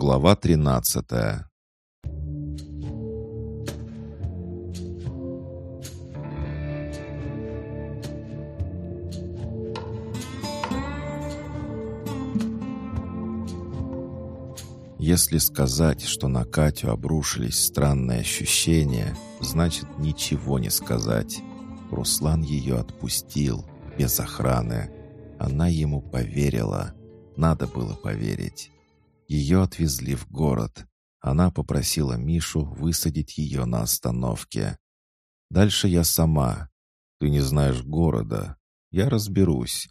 Глава 13 Если сказать, что на Катю обрушились странные ощущения, значит ничего не сказать. Руслан ее отпустил, без охраны. Она ему поверила. Надо было поверить. Ее отвезли в город. Она попросила Мишу высадить ее на остановке. «Дальше я сама. Ты не знаешь города. Я разберусь».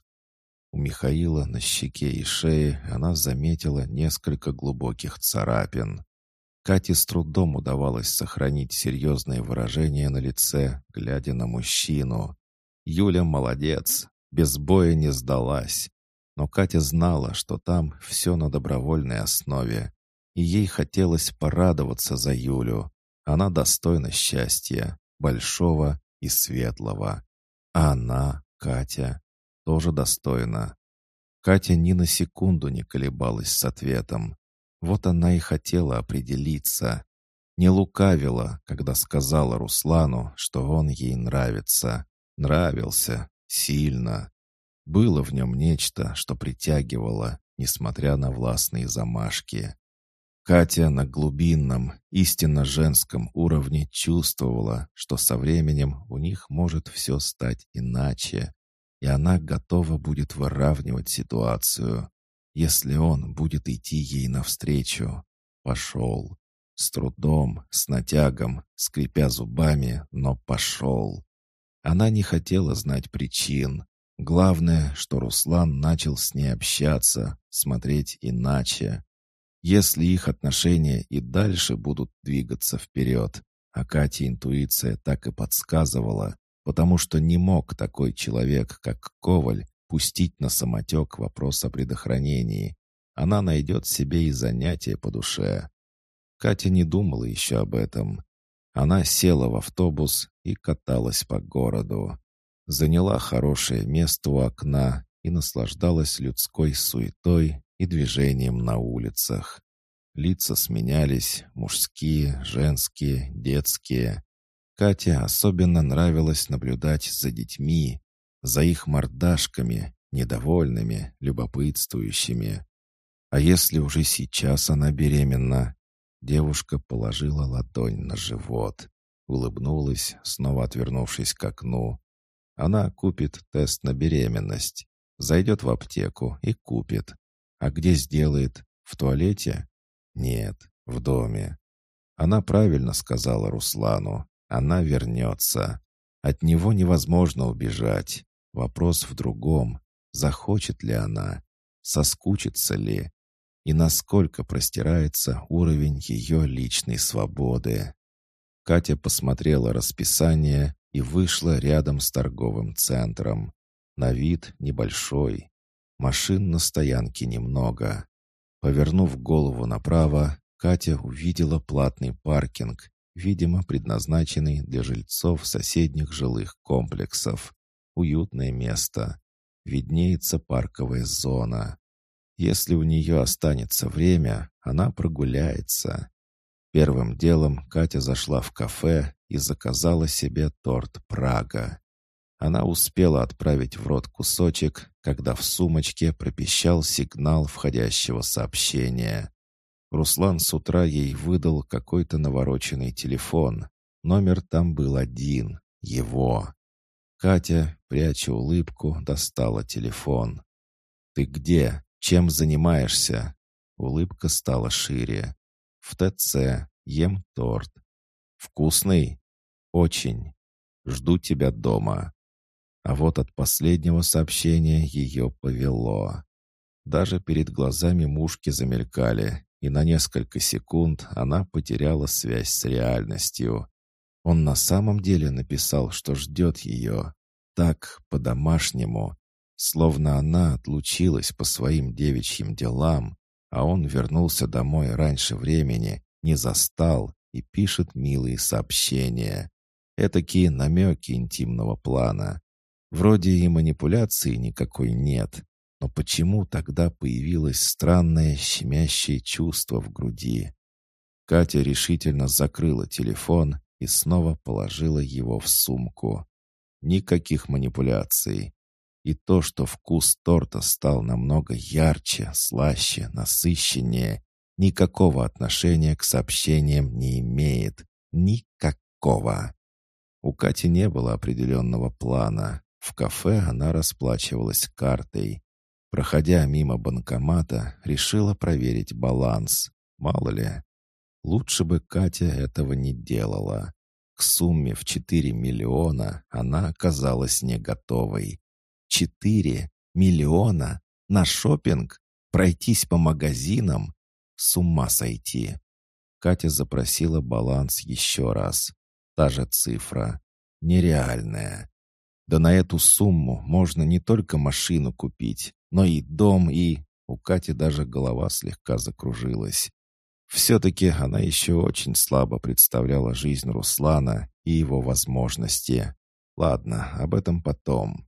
У Михаила на щеке и шее она заметила несколько глубоких царапин. Кате с трудом удавалось сохранить серьезное выражение на лице, глядя на мужчину. Юля молодец, без боя не сдалась. Но Катя знала, что там все на добровольной основе. И ей хотелось порадоваться за Юлю. Она достойна счастья, большого и светлого. А она, Катя, тоже достойна. Катя ни на секунду не колебалась с ответом. Вот она и хотела определиться. Не лукавила, когда сказала Руслану, что он ей нравится. Нравился. Сильно. Было в нем нечто, что притягивало, несмотря на властные замашки. Катя на глубинном, истинно женском уровне чувствовала, что со временем у них может все стать иначе, и она готова будет выравнивать ситуацию. Если он будет идти ей навстречу, пошел. С трудом, с натягом, скрипя зубами, но пошел. Она не хотела знать причин. Главное, что Руслан начал с ней общаться, смотреть иначе. Если их отношения и дальше будут двигаться вперед, а Катя интуиция так и подсказывала, потому что не мог такой человек, как Коваль, пустить на самотек вопрос о предохранении. Она найдет себе и занятие по душе. Катя не думала еще об этом. Она села в автобус и каталась по городу. Заняла хорошее место у окна и наслаждалась людской суетой и движением на улицах. Лица сменялись, мужские, женские, детские. Кате особенно нравилось наблюдать за детьми, за их мордашками, недовольными, любопытствующими. А если уже сейчас она беременна? Девушка положила ладонь на живот, улыбнулась, снова отвернувшись к окну. Она купит тест на беременность, зайдет в аптеку и купит. А где сделает? В туалете? Нет, в доме. Она правильно сказала Руслану. Она вернется. От него невозможно убежать. Вопрос в другом. Захочет ли она? Соскучится ли? И насколько простирается уровень ее личной свободы? Катя посмотрела расписание и вышла рядом с торговым центром. На вид небольшой. Машин на стоянке немного. Повернув голову направо, Катя увидела платный паркинг, видимо, предназначенный для жильцов соседних жилых комплексов. Уютное место. Виднеется парковая зона. Если у нее останется время, она прогуляется. Первым делом Катя зашла в кафе и заказала себе торт «Прага». Она успела отправить в рот кусочек, когда в сумочке пропищал сигнал входящего сообщения. Руслан с утра ей выдал какой-то навороченный телефон. Номер там был один — его. Катя, пряча улыбку, достала телефон. «Ты где? Чем занимаешься?» Улыбка стала шире. «В ТЦ. Ем торт. Вкусный? Очень. Жду тебя дома». А вот от последнего сообщения ее повело. Даже перед глазами мушки замелькали, и на несколько секунд она потеряла связь с реальностью. Он на самом деле написал, что ждет ее. Так, по-домашнему. Словно она отлучилась по своим девичьим делам, а он вернулся домой раньше времени, не застал и пишет милые сообщения. Этакие намеки интимного плана. Вроде и манипуляции никакой нет, Но почему тогда появилось странное щемящее чувство в груди? Катя решительно закрыла телефон и снова положила его в сумку. Никаких манипуляций. И то, что вкус торта стал намного ярче, слаще, насыщеннее, никакого отношения к сообщениям не имеет. Никакого. У Кати не было определенного плана. В кафе она расплачивалась картой. Проходя мимо банкомата, решила проверить баланс. Мало ли. Лучше бы Катя этого не делала. К сумме в 4 миллиона она оказалась не готовой. 4 миллиона? На шопинг? Пройтись по магазинам? С ума сойти. Катя запросила баланс еще раз. Та же цифра. Нереальная. Да на эту сумму можно не только машину купить, но и дом, и... У Кати даже голова слегка закружилась. Все-таки она еще очень слабо представляла жизнь Руслана и его возможности. Ладно, об этом потом.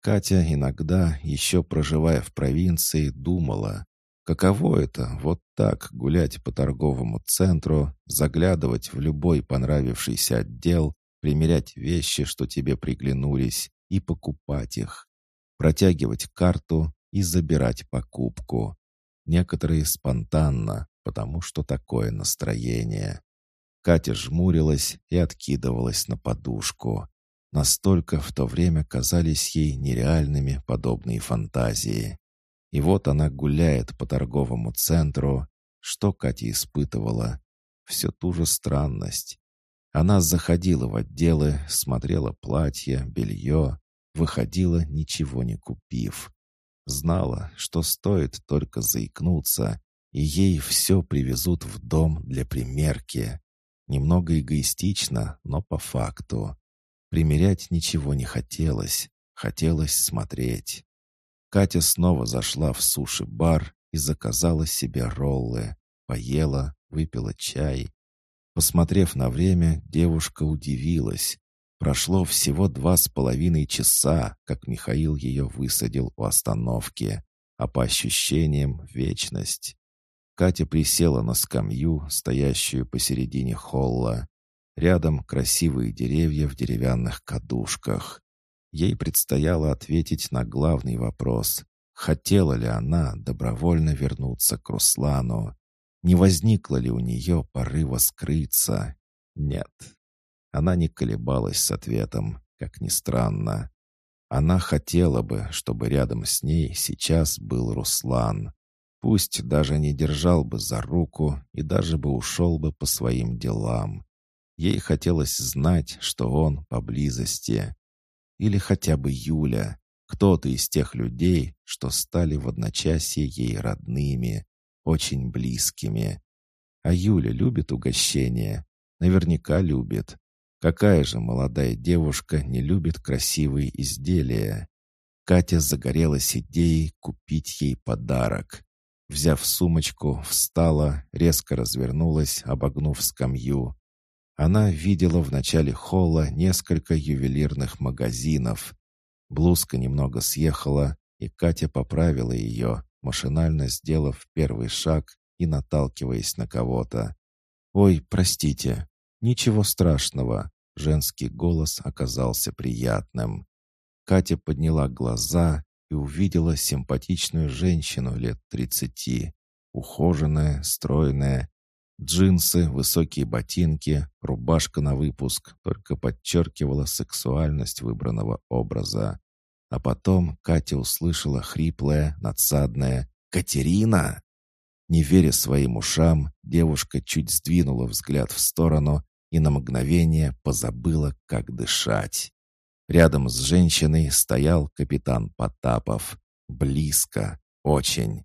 Катя иногда, еще проживая в провинции, думала, каково это вот так гулять по торговому центру, заглядывать в любой понравившийся отдел, примерять вещи, что тебе приглянулись, и покупать их, протягивать карту и забирать покупку. Некоторые спонтанно, потому что такое настроение. Катя жмурилась и откидывалась на подушку. Настолько в то время казались ей нереальными подобные фантазии. И вот она гуляет по торговому центру. Что Катя испытывала? Все ту же странность. Она заходила в отделы, смотрела платья, белье, выходила, ничего не купив. Знала, что стоит только заикнуться, и ей все привезут в дом для примерки. Немного эгоистично, но по факту. Примерять ничего не хотелось, хотелось смотреть. Катя снова зашла в суши-бар и заказала себе роллы. Поела, выпила чай. Посмотрев на время, девушка удивилась. Прошло всего два с половиной часа, как Михаил ее высадил у остановки, а по ощущениям — вечность. Катя присела на скамью, стоящую посередине холла. Рядом красивые деревья в деревянных кадушках. Ей предстояло ответить на главный вопрос. Хотела ли она добровольно вернуться к Руслану? Не возникло ли у нее порыва скрыться? Нет. Она не колебалась с ответом, как ни странно. Она хотела бы, чтобы рядом с ней сейчас был Руслан. Пусть даже не держал бы за руку и даже бы ушел бы по своим делам. Ей хотелось знать, что он поблизости. Или хотя бы Юля, кто-то из тех людей, что стали в одночасье ей родными, очень близкими. А Юля любит угощение? Наверняка любит. Какая же молодая девушка не любит красивые изделия? Катя загорелась идеей купить ей подарок. Взяв сумочку, встала, резко развернулась, обогнув скамью. Она видела в начале холла несколько ювелирных магазинов. Блузка немного съехала, и Катя поправила ее, машинально сделав первый шаг и наталкиваясь на кого-то. «Ой, простите, ничего страшного», — женский голос оказался приятным. Катя подняла глаза и увидела симпатичную женщину лет тридцати. Ухоженная, стройная. Джинсы, высокие ботинки, рубашка на выпуск только подчеркивала сексуальность выбранного образа. А потом Катя услышала хриплое, надсадное «Катерина!». Не веря своим ушам, девушка чуть сдвинула взгляд в сторону и на мгновение позабыла, как дышать. Рядом с женщиной стоял капитан Потапов. Близко, очень.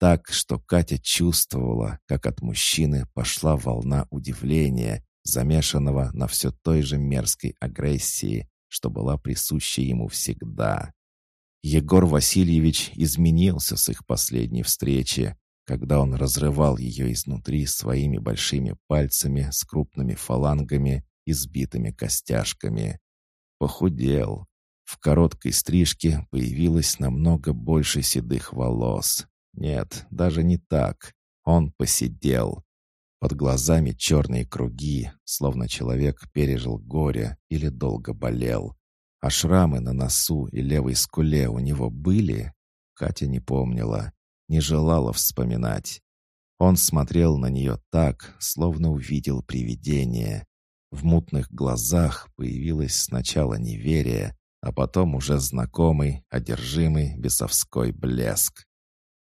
Так, что Катя чувствовала, как от мужчины пошла волна удивления, замешанного на все той же мерзкой агрессии, что была присуща ему всегда. Егор Васильевич изменился с их последней встречи, когда он разрывал ее изнутри своими большими пальцами с крупными фалангами и сбитыми костяшками. Похудел. В короткой стрижке появилось намного больше седых волос. Нет, даже не так. Он посидел. Под глазами черные круги, словно человек пережил горе или долго болел. А шрамы на носу и левой скуле у него были? Катя не помнила, не желала вспоминать. Он смотрел на нее так, словно увидел привидение. В мутных глазах появилось сначала неверие, а потом уже знакомый, одержимый бесовской блеск.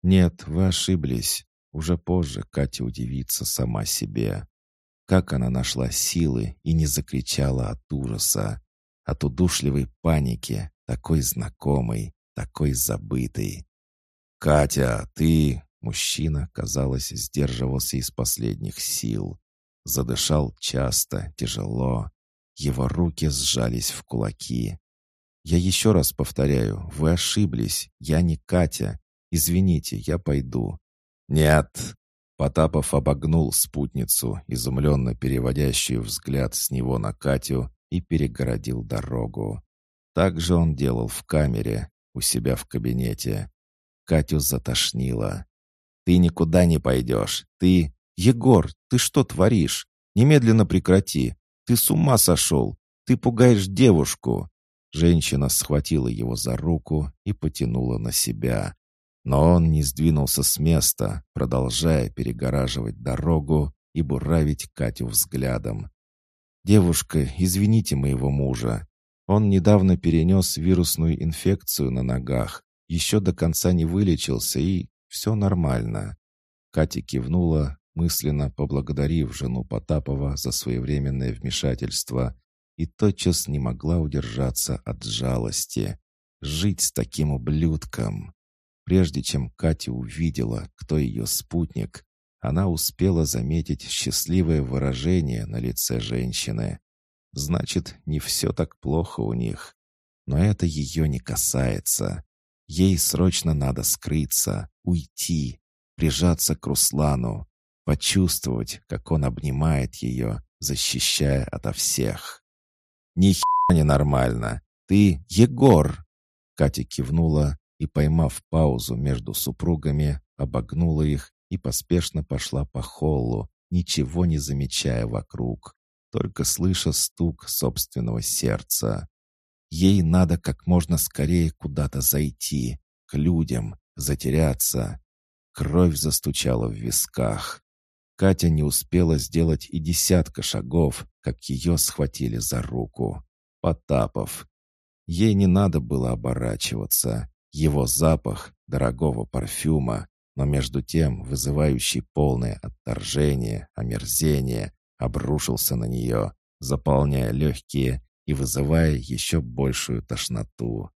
«Нет, вы ошиблись. Уже позже Катя удивится сама себе. Как она нашла силы и не закричала от ужаса, от удушливой паники, такой знакомой, такой забытой. «Катя, ты...» Мужчина, казалось, сдерживался из последних сил. Задышал часто, тяжело. Его руки сжались в кулаки. «Я еще раз повторяю, вы ошиблись. Я не Катя. Извините, я пойду. «Нет!» Потапов обогнул спутницу, изумленно переводящую взгляд с него на Катю, и перегородил дорогу. Так же он делал в камере, у себя в кабинете. Катю затошнило. «Ты никуда не пойдешь. Ты... Егор, ты что творишь? Немедленно прекрати. Ты с ума сошел. Ты пугаешь девушку». Женщина схватила его за руку и потянула на себя. Но он не сдвинулся с места, продолжая перегораживать дорогу и буравить Катю взглядом. «Девушка, извините моего мужа. Он недавно перенес вирусную инфекцию на ногах, еще до конца не вылечился и все нормально». Катя кивнула, мысленно поблагодарив жену Потапова за своевременное вмешательство, и тотчас не могла удержаться от жалости. Жить с таким ублюдком. Прежде чем Катя увидела, кто ее спутник, она успела заметить счастливое выражение на лице женщины. Значит, не все так плохо у них. Но это ее не касается. Ей срочно надо скрыться, уйти, прижаться к Руслану, почувствовать, как он обнимает ее, защищая ото всех. «Ни хера не нормально! Ты Егор!» Катя кивнула и, поймав паузу между супругами, обогнула их и поспешно пошла по холлу, ничего не замечая вокруг, только слыша стук собственного сердца. Ей надо как можно скорее куда-то зайти, к людям, затеряться. Кровь застучала в висках. Катя не успела сделать и десятка шагов, как ее схватили за руку. Потапов. Ей не надо было оборачиваться. Его запах дорогого парфюма, но между тем вызывающий полное отторжение, омерзение, обрушился на нее, заполняя легкие и вызывая еще большую тошноту.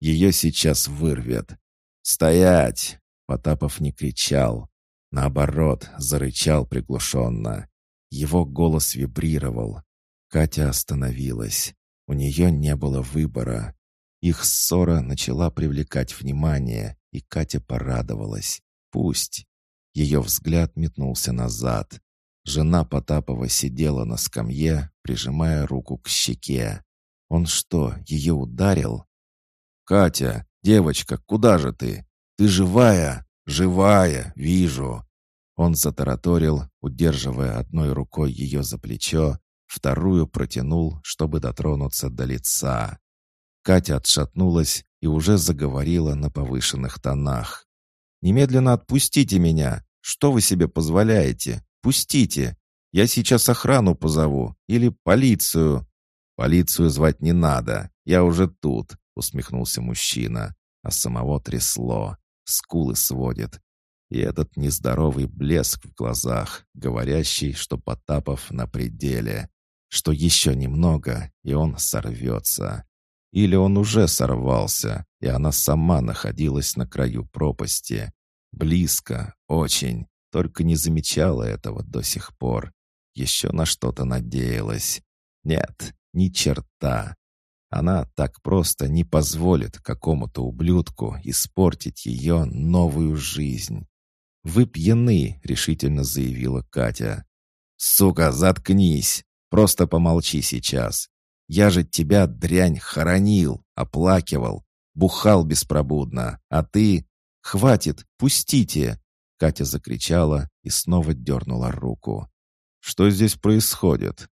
Ее сейчас вырвет. «Стоять!» Потапов не кричал. Наоборот, зарычал приглушенно. Его голос вибрировал. Катя остановилась. У нее не было выбора. Их ссора начала привлекать внимание, и Катя порадовалась. Пусть. Ее взгляд метнулся назад. Жена Потапова сидела на скамье, прижимая руку к щеке. Он что, ее ударил? «Катя, девочка, куда же ты? Ты живая? Живая, вижу!» Он затараторил, удерживая одной рукой ее за плечо, вторую протянул, чтобы дотронуться до лица. Катя отшатнулась и уже заговорила на повышенных тонах. «Немедленно отпустите меня! Что вы себе позволяете? Пустите! Я сейчас охрану позову или полицию!» «Полицию звать не надо, я уже тут», — усмехнулся мужчина, а самого трясло, скулы сводит. И этот нездоровый блеск в глазах, говорящий, что Потапов на пределе, что еще немного, и он сорвется. Или он уже сорвался, и она сама находилась на краю пропасти. Близко, очень, только не замечала этого до сих пор. Еще на что-то надеялась. Нет, ни черта. Она так просто не позволит какому-то ублюдку испортить ее новую жизнь. «Вы пьяны», — решительно заявила Катя. «Сука, заткнись! Просто помолчи сейчас. Я же тебя, дрянь, хоронил, оплакивал, бухал беспробудно, а ты... Хватит, пустите!» Катя закричала и снова дернула руку. «Что здесь происходит?»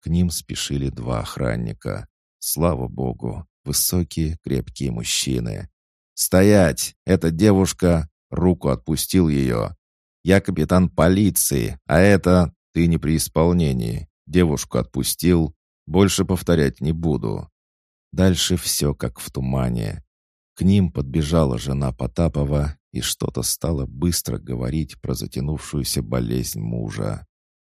К ним спешили два охранника. Слава богу, высокие, крепкие мужчины. «Стоять! Эта девушка...» Руку отпустил ее. «Я капитан полиции, а это... Ты не при исполнении. Девушку отпустил. Больше повторять не буду». Дальше все как в тумане. К ним подбежала жена Потапова и что-то стала быстро говорить про затянувшуюся болезнь мужа.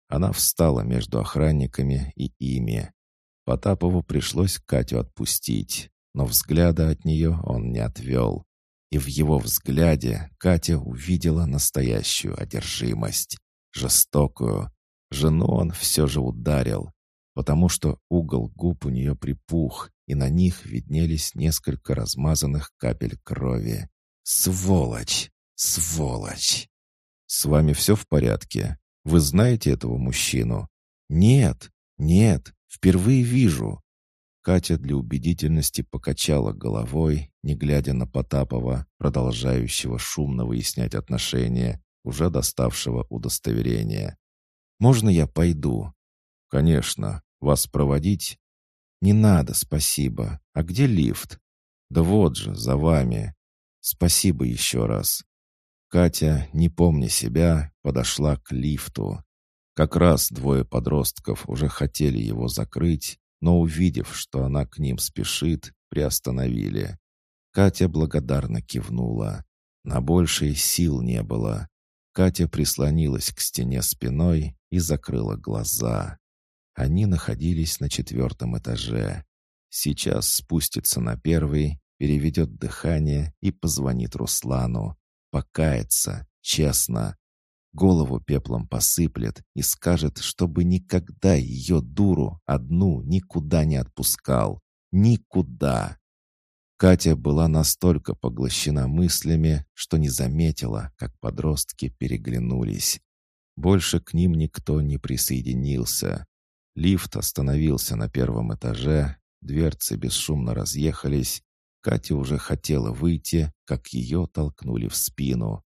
Она встала между охранниками и ими. Потапову пришлось Катю отпустить, но взгляда от нее он не отвел. И в его взгляде Катя увидела настоящую одержимость, жестокую. Жену он все же ударил, потому что угол губ у нее припух, и на них виднелись несколько размазанных капель крови. «Сволочь! Сволочь!» «С вами все в порядке? Вы знаете этого мужчину?» «Нет, нет, впервые вижу». Катя для убедительности покачала головой, не глядя на Потапова, продолжающего шумно выяснять отношения, уже доставшего удостоверения. «Можно я пойду?» «Конечно. Вас проводить?» «Не надо, спасибо. А где лифт?» «Да вот же, за вами. Спасибо еще раз». Катя, не помня себя, подошла к лифту. Как раз двое подростков уже хотели его закрыть, но, увидев, что она к ним спешит, приостановили. Катя благодарно кивнула. На большее сил не было. Катя прислонилась к стене спиной и закрыла глаза. Они находились на четвертом этаже. Сейчас спустится на первый, переведет дыхание и позвонит Руслану. Покается, честно. Голову пеплом посыплет и скажет, чтобы никогда ее дуру одну никуда не отпускал. Никуда. Катя была настолько поглощена мыслями, что не заметила, как подростки переглянулись. Больше к ним никто не присоединился. Лифт остановился на первом этаже, дверцы бесшумно разъехались. Катя уже хотела выйти, как ее толкнули в спину.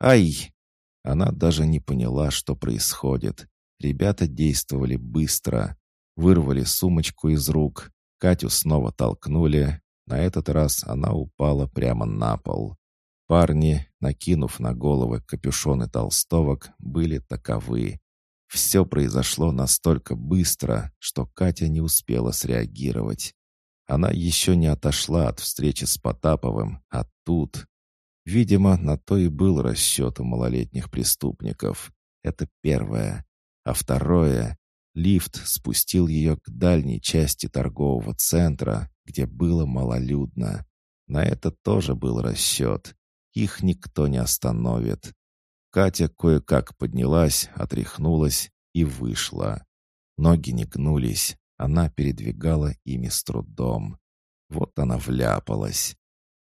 «Ай!» Она даже не поняла, что происходит. Ребята действовали быстро. Вырвали сумочку из рук. Катю снова толкнули. На этот раз она упала прямо на пол. Парни, накинув на головы капюшоны толстовок, были таковы. Все произошло настолько быстро, что Катя не успела среагировать. Она еще не отошла от встречи с Потаповым, а тут... Видимо, на то и был расчет у малолетних преступников. Это первое. А второе... Лифт спустил ее к дальней части торгового центра, где было малолюдно. На это тоже был расчет. Их никто не остановит. Катя кое-как поднялась, отряхнулась и вышла. Ноги не гнулись, она передвигала ими с трудом. Вот она вляпалась.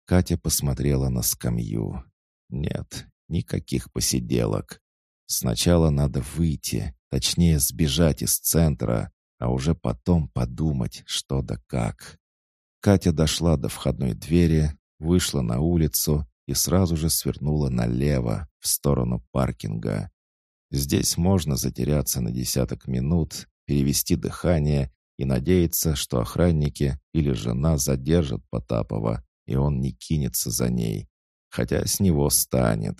Катя посмотрела на скамью. Нет, никаких посиделок. Сначала надо выйти, точнее сбежать из центра, а уже потом подумать, что да как. Катя дошла до входной двери, вышла на улицу и сразу же свернула налево, в сторону паркинга. Здесь можно затеряться на десяток минут, перевести дыхание и надеяться, что охранники или жена задержат Потапова, и он не кинется за ней. Хотя с него станет.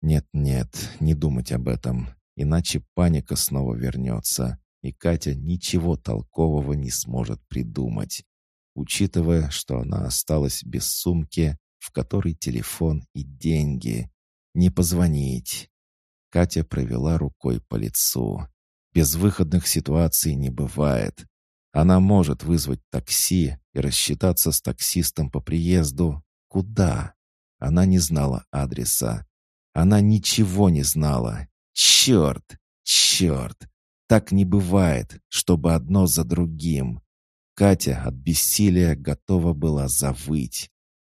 Нет-нет, не думать об этом, иначе паника снова вернется, и Катя ничего толкового не сможет придумать. Учитывая, что она осталась без сумки, в которой телефон и деньги. Не позвонить. Катя провела рукой по лицу. Безвыходных ситуаций не бывает. Она может вызвать такси и рассчитаться с таксистом по приезду. Куда? Она не знала адреса. Она ничего не знала. Черт! Черт! Так не бывает, чтобы одно за другим. Катя от бессилия готова была завыть.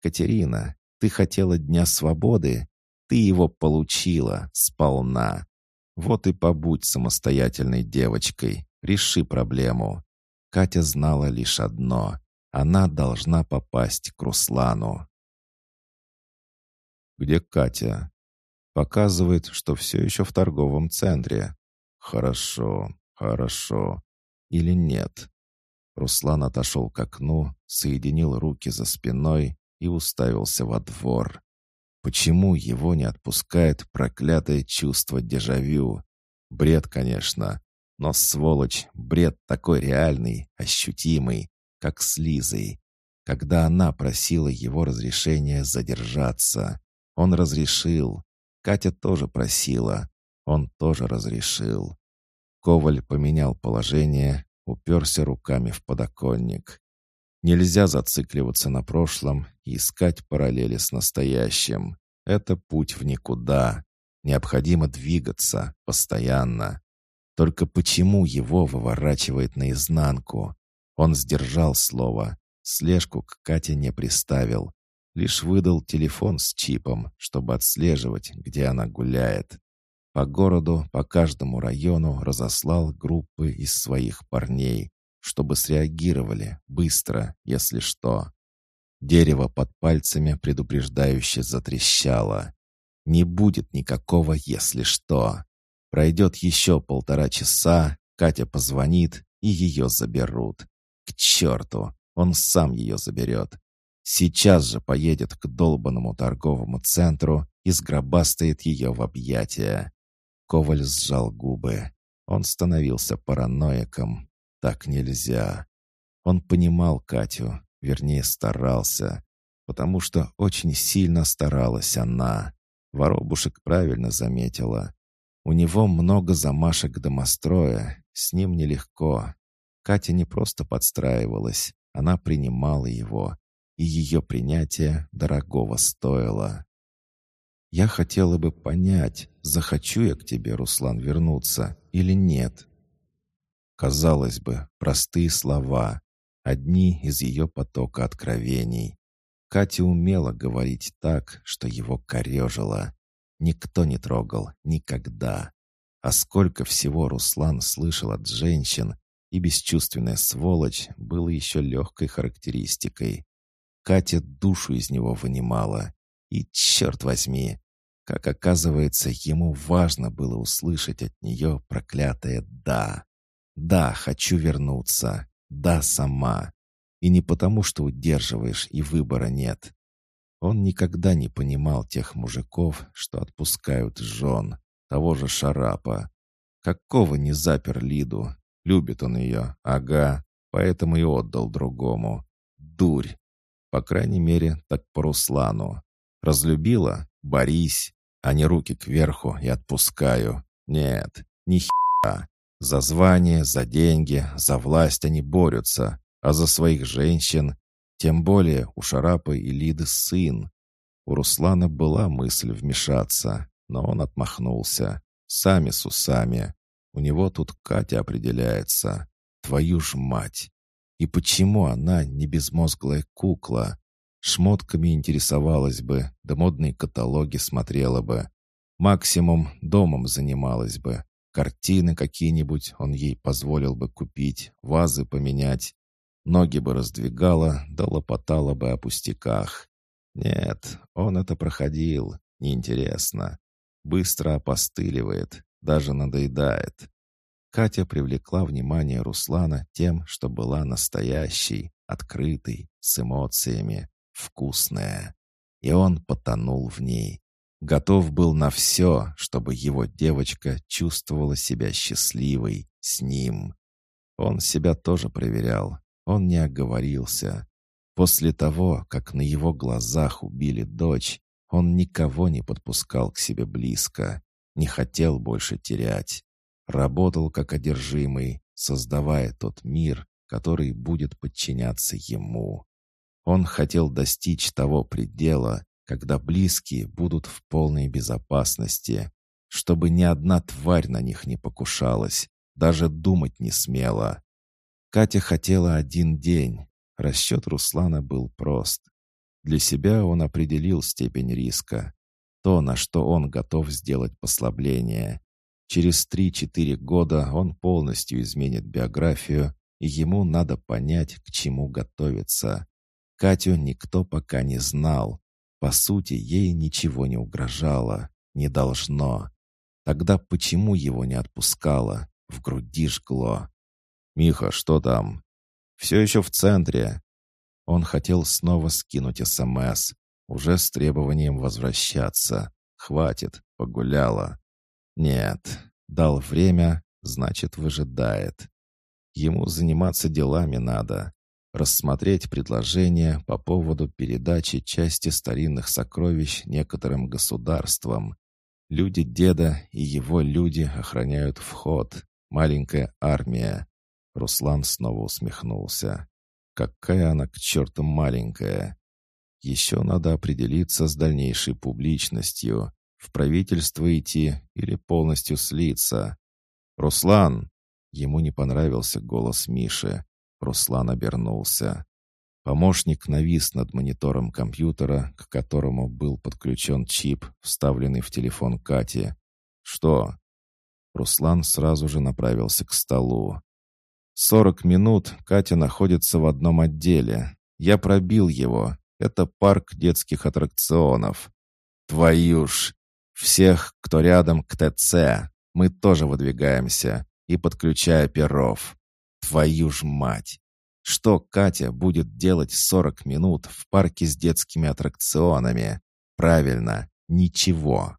Катерина, ты хотела дня свободы? Ты его получила сполна. Вот и побудь самостоятельной девочкой. Реши проблему. Катя знала лишь одно — она должна попасть к Руслану. «Где Катя?» Показывает, что все еще в торговом центре. Хорошо, хорошо. Или нет? Руслан отошел к окну, соединил руки за спиной и уставился во двор. Почему его не отпускает проклятое чувство дежавю? Бред, конечно, но, сволочь, бред такой реальный, ощутимый, как с Лизой. Когда она просила его разрешения задержаться, он разрешил. Катя тоже просила. Он тоже разрешил. Коваль поменял положение, уперся руками в подоконник. Нельзя зацикливаться на прошлом и искать параллели с настоящим. Это путь в никуда. Необходимо двигаться постоянно. Только почему его выворачивает наизнанку? Он сдержал слово. Слежку к Кате не приставил. Лишь выдал телефон с чипом, чтобы отслеживать, где она гуляет. По городу, по каждому району разослал группы из своих парней, чтобы среагировали быстро, если что. Дерево под пальцами предупреждающе затрещало. Не будет никакого «если что». Пройдет еще полтора часа, Катя позвонит, и ее заберут. К черту, он сам ее заберет. Сейчас же поедет к долбанному торговому центру и сгробастает ее в объятия. Коваль сжал губы. Он становился параноиком. Так нельзя. Он понимал Катю, вернее, старался, потому что очень сильно старалась она. Воробушек правильно заметила. У него много замашек домостроя, с ним нелегко. Катя не просто подстраивалась, она принимала его, и ее принятие дорогого стоило. Я хотела бы понять, захочу я к тебе, Руслан, вернуться или нет. Казалось бы, простые слова, одни из ее потока откровений. Катя умела говорить так, что его корежило. Никто не трогал, никогда. А сколько всего Руслан слышал от женщин, и бесчувственная сволочь была еще легкой характеристикой. Катя душу из него вынимала, и, черт возьми, как оказывается, ему важно было услышать от нее проклятое «да». «Да, хочу вернуться. Да, сама». И не потому, что удерживаешь и выбора нет. Он никогда не понимал тех мужиков, что отпускают жен, того же Шарапа. Какого не запер Лиду? Любит он ее, ага, поэтому и отдал другому. Дурь. По крайней мере, так по Руслану. Разлюбила? Борись. А не руки кверху и отпускаю. Нет, ни хера. За звание, за деньги, за власть они борются. А за своих женщин... Тем более у Шарапа и Лиды сын. У Руслана была мысль вмешаться, но он отмахнулся. Сами с усами. У него тут Катя определяется. Твою ж мать! И почему она не безмозглая кукла? Шмотками интересовалась бы, да модные каталоги смотрела бы. Максимум домом занималась бы. Картины какие-нибудь он ей позволил бы купить, вазы поменять. Ноги бы раздвигала, да лопотала бы о пустяках. Нет, он это проходил, неинтересно. Быстро опостыливает, даже надоедает. Катя привлекла внимание Руслана тем, что была настоящей, открытой, с эмоциями, вкусная. И он потонул в ней. Готов был на все, чтобы его девочка чувствовала себя счастливой с ним. Он себя тоже проверял. Он не оговорился. После того, как на его глазах убили дочь, он никого не подпускал к себе близко, не хотел больше терять. Работал как одержимый, создавая тот мир, который будет подчиняться ему. Он хотел достичь того предела, когда близкие будут в полной безопасности, чтобы ни одна тварь на них не покушалась, даже думать не смела. Катя хотела один день. Расчет Руслана был прост. Для себя он определил степень риска. То, на что он готов сделать послабление. Через 3-4 года он полностью изменит биографию, и ему надо понять, к чему готовиться. Катю никто пока не знал. По сути, ей ничего не угрожало, не должно. Тогда почему его не отпускало? В груди жгло. «Миха, что там?» «Все еще в центре». Он хотел снова скинуть СМС, уже с требованием возвращаться. «Хватит, погуляла». «Нет, дал время, значит, выжидает. Ему заниматься делами надо. Рассмотреть предложение по поводу передачи части старинных сокровищ некоторым государствам. Люди деда и его люди охраняют вход. Маленькая армия. Руслан снова усмехнулся. Какая она к черту маленькая. Еще надо определиться с дальнейшей публичностью. В правительство идти или полностью слиться. «Руслан!» Ему не понравился голос Миши. Руслан обернулся. Помощник навис над монитором компьютера, к которому был подключен чип, вставленный в телефон Кати. «Что?» Руслан сразу же направился к столу. «Сорок минут Катя находится в одном отделе. Я пробил его. Это парк детских аттракционов. Твою ж! Всех, кто рядом к ТЦ. Мы тоже выдвигаемся и подключая перов. Твою ж мать! Что Катя будет делать 40 минут в парке с детскими аттракционами? Правильно, ничего.